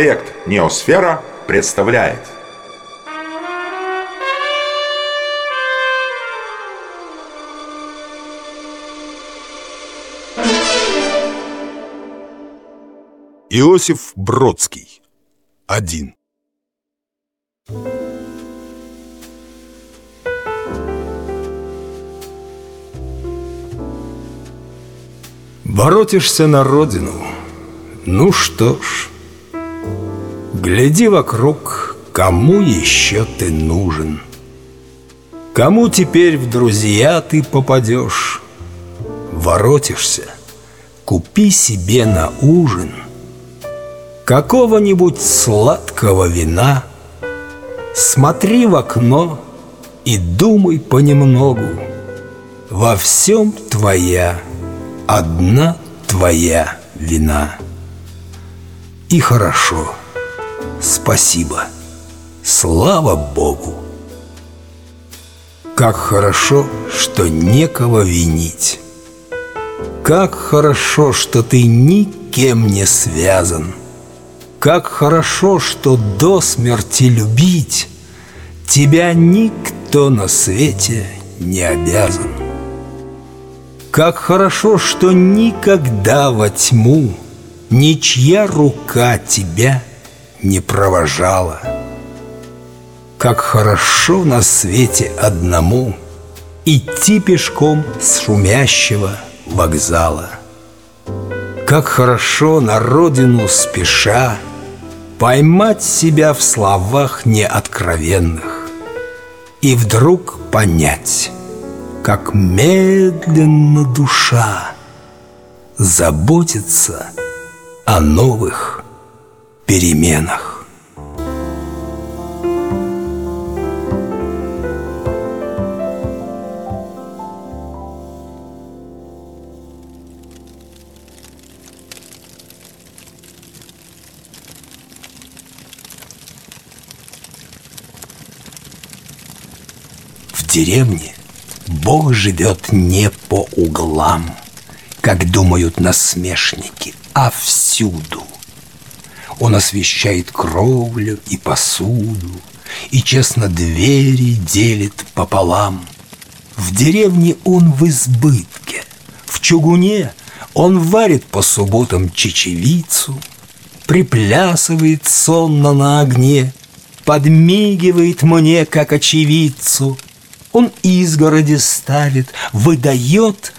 Проект «Неосфера» представляет. Иосиф Бродский. Один. Воротишься на родину. Ну что ж Гляди вокруг Кому еще ты нужен. Кому теперь в друзья ты попадешь? Воротишься Купи себе на ужин Какого-нибудь сладкого вина. Смотри в окно и думай понемногу. Во всем твоя одна твоя вина. И хорошо, спасибо, слава Богу. Как хорошо, что некого винить. Как хорошо, что ты никем не связан. Как хорошо, что до смерти любить Тебя никто на свете не обязан. Как хорошо, что никогда во тьму Ничья рука тебя не провожала. Как хорошо на свете одному Идти пешком с шумящего вокзала. Как хорошо на родину спеша Поймать себя в словах неоткровенных И вдруг понять как медленно душа заботится о новых переменах. В деревне Бог живет не по углам, как думают насмешники, а всюду. Он освещает кровлю и посуду, и честно двери делит пополам. В деревне он в избытке, в чугуне он варит по субботам чечевицу, приплясывает сонно на огне, подмигивает мне, как очевидцу — он изгороди ставит, выдает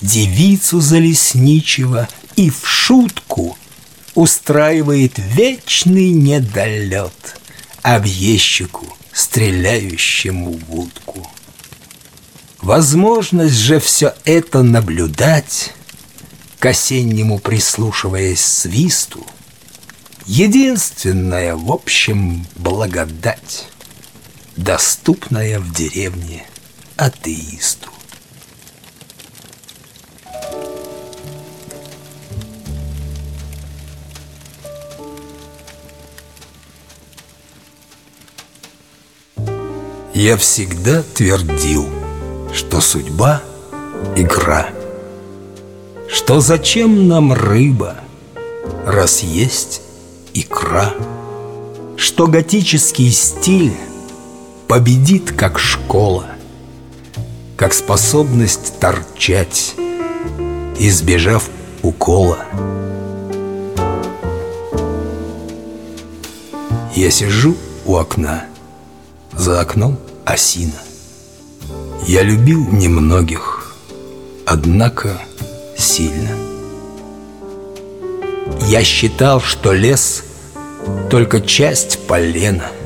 девицу за лесничего и в шутку устраивает вечный недолет объездчику, стреляющему в утку. Возможность же все это наблюдать, к осеннему прислушиваясь свисту, единственная, в общем, благодать доступная в деревне атеисту. Я всегда твердил, что судьба — игра, Что зачем нам рыба, раз есть икра, Что готический стиль победит как школа, как способность торчать, избежав укола. Я сижу у окна, за окном осина. Я любил немногих, однако сильно. Я считал, что лес — только часть полена —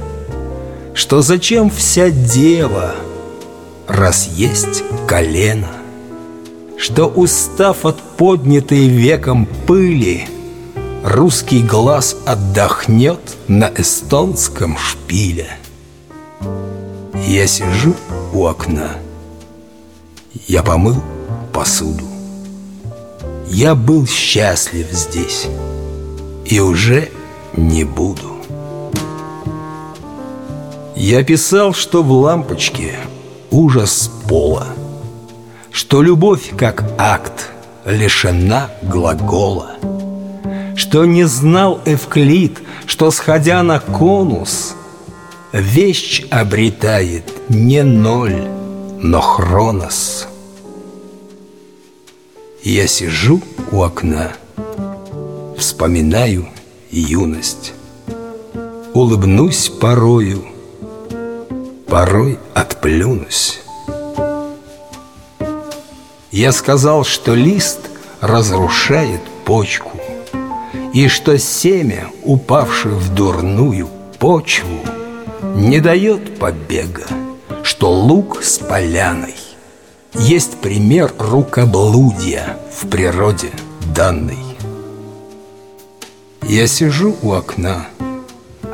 что зачем вся дева, раз есть колено, Что, устав от поднятой веком пыли, Русский глаз отдохнет на эстонском шпиле. Я сижу у окна, я помыл посуду. Я был счастлив здесь и уже не буду. Я писал, что в лампочке ужас пола, Что любовь как акт лишена глагола, Что не знал Эвклид, что, сходя на конус, Вещь обретает не ноль, но хронос. Я сижу у окна, вспоминаю юность, Улыбнусь порою, порой отплюнусь. Я сказал, что лист разрушает почку, И что семя, упавшее в дурную почву, Не дает побега, что лук с поляной Есть пример рукоблудия в природе данной. Я сижу у окна,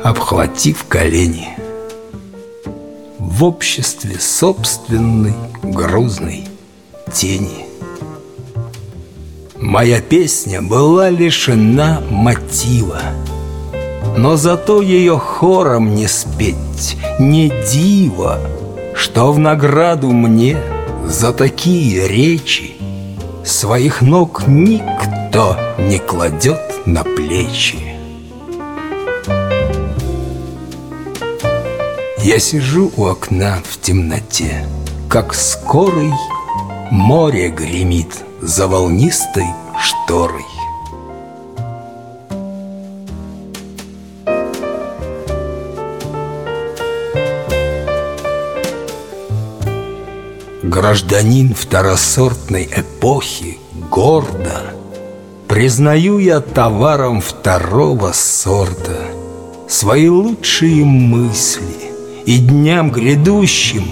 обхватив колени В обществе собственной грузной тени Моя песня была лишена мотива Но зато ее хором не спеть, не диво Что в награду мне за такие речи Своих ног никто не кладет на плечи Я сижу у окна в темноте, Как скорый море гремит За волнистой шторой. Гражданин второсортной эпохи гордо Признаю я товаром второго сорта Свои лучшие мысли и дням грядущим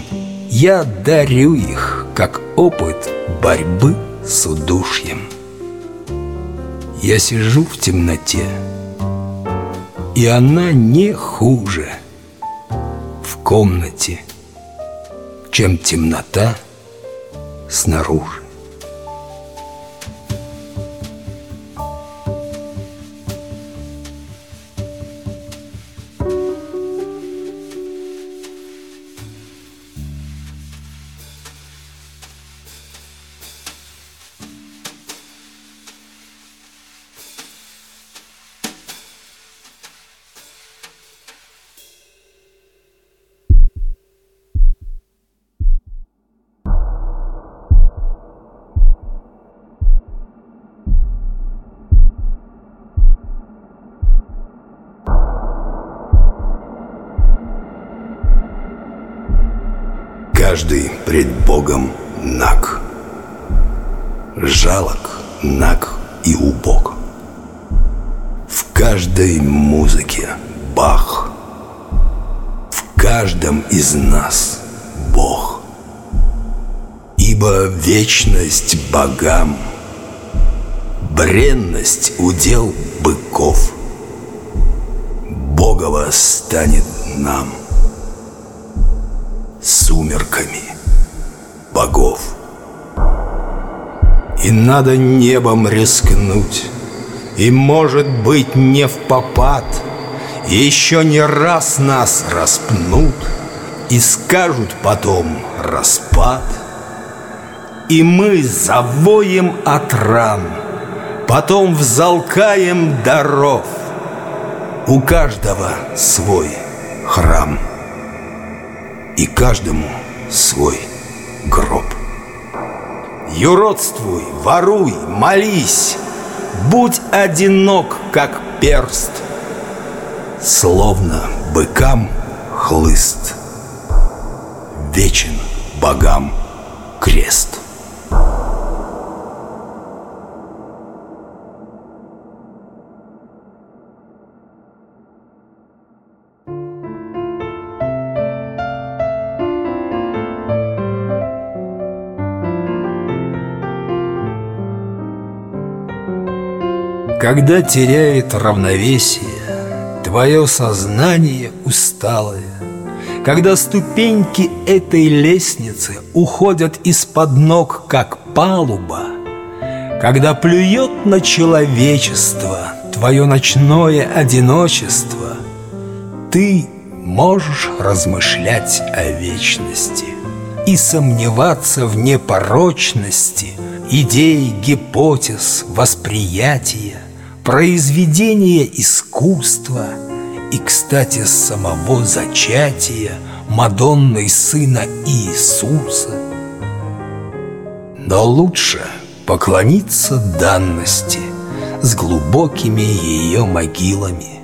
я дарю их, как опыт борьбы с удушьем. Я сижу в темноте, и она не хуже в комнате, чем темнота снаружи. Каждый пред Богом наг. Жалок, наг и убог. В каждой музыке Бах. В каждом из нас Бог. Ибо вечность богам Бренность удел быков. Богова станет нам – сумерками богов. И надо небом рискнуть, и, может быть, не в попад, Еще не раз нас распнут И скажут потом распад. И мы завоем от ран, Потом взалкаем даров. У каждого свой храм и каждому свой гроб. Юродствуй, воруй, молись, будь одинок, как перст, словно быкам хлыст, вечен богам крест. Когда теряет равновесие Твое сознание усталое Когда ступеньки этой лестницы Уходят из-под ног, как палуба Когда плюет на человечество Твое ночное одиночество Ты можешь размышлять о вечности И сомневаться в непорочности Идей, гипотез, восприятия произведение искусства, и, кстати, самого зачатия Мадонной Сына Иисуса. Но лучше поклониться данности с глубокими ее могилами,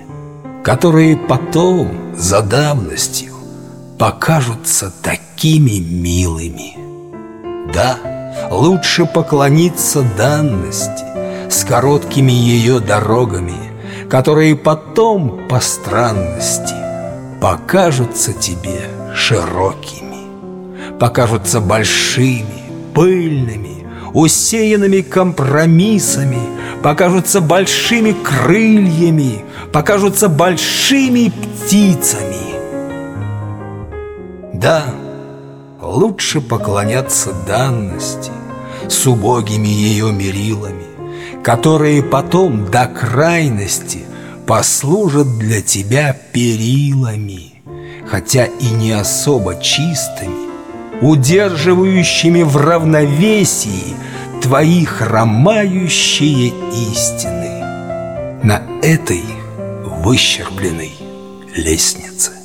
которые потом, за давностью, покажутся такими милыми. Да, лучше поклониться данности с короткими ее дорогами, которые потом, по странности, покажутся тебе широкими, покажутся большими, пыльными, усеянными компромиссами, покажутся большими крыльями, покажутся большими птицами. Да, лучше поклоняться данности с убогими ее мерилами, которые потом до крайности послужат для тебя перилами, хотя и не особо чистыми, удерживающими в равновесии твои хромающие истины на этой выщербленной лестнице.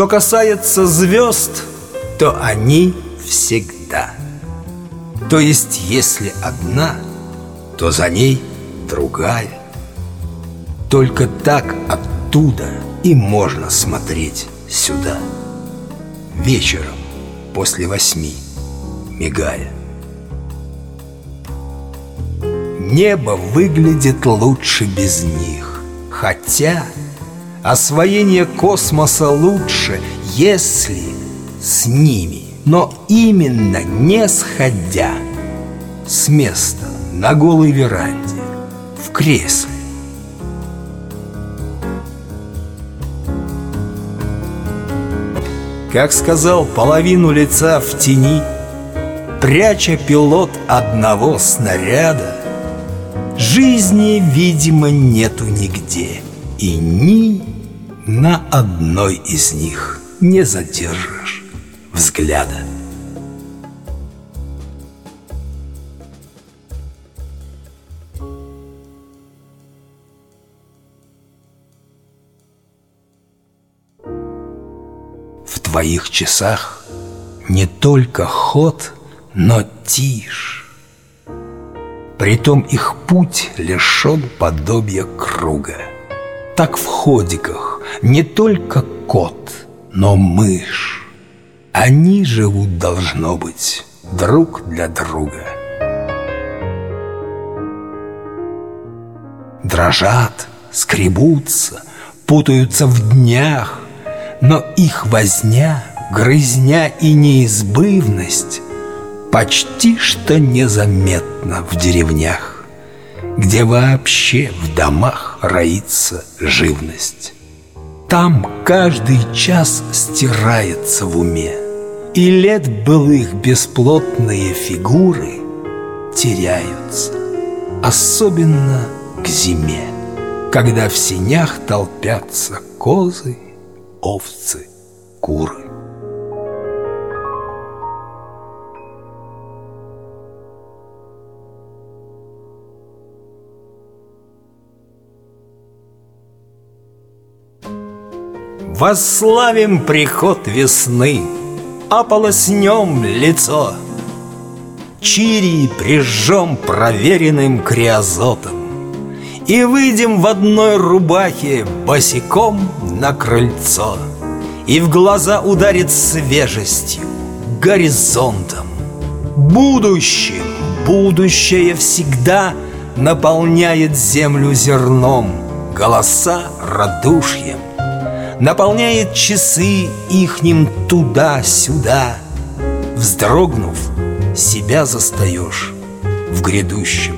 Что касается звезд, то они всегда. То есть, если одна, то за ней другая. Только так оттуда и можно смотреть сюда. Вечером после восьми, мигая. Небо выглядит лучше без них, хотя Освоение космоса лучше, если с ними, но именно не сходя с места на голой веранде, в кресле. Как сказал, половину лица в тени, пряча пилот одного снаряда, жизни, видимо, нету нигде и ни на одной из них не задержишь взгляда. В твоих часах не только ход, но тишь. Притом их путь лишен подобия круга. Так в ходиках не только кот, но мышь. Они живут, должно быть, друг для друга. Дрожат, скребутся, путаются в днях, но их возня, грызня и неизбывность почти что незаметна в деревнях, где вообще в домах роится живность. Там каждый час стирается в уме, И лет былых бесплотные фигуры теряются, Особенно к зиме, Когда в сенях толпятся козы, овцы, куры. Восславим приход весны, Ополоснем лицо. Чири прижжем проверенным криозотом И выйдем в одной рубахе босиком на крыльцо И в глаза ударит свежестью, горизонтом Будущим, будущее всегда Наполняет землю зерном Голоса радушьем Наполняет часы ихним туда-сюда. Вздрогнув, себя застаешь в грядущем.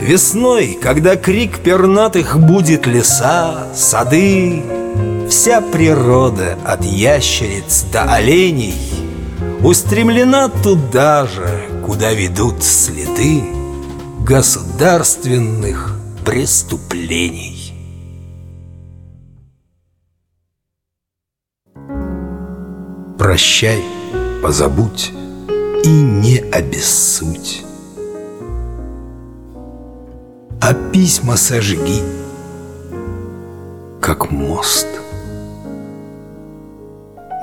Весной, когда крик пернатых будет леса, сады Вся природа от ящериц до оленей Устремлена туда же, куда ведут следы Государственных преступлений Прощай, позабудь и не обессудь. А письма сожги, как мост.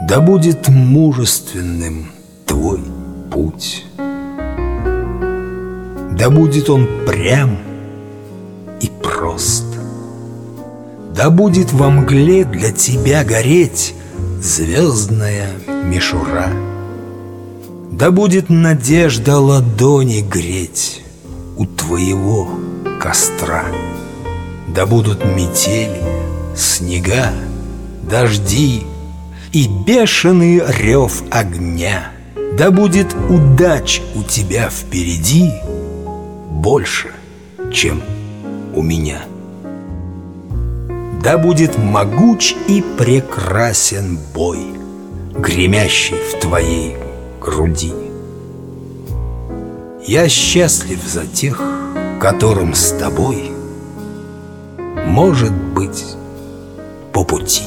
Да будет мужественным твой путь. Да будет он прям и прост. Да будет во мгле для тебя гореть звездная мишура. Да будет надежда ладони греть у твоего костра. Да будут метели, снега, дожди и бешеный рев огня. Да будет удач у тебя впереди больше, чем у меня. Да будет могуч и прекрасен бой, Гремящий в твоей груди. Я счастлив за тех, которым с тобой Может быть по пути.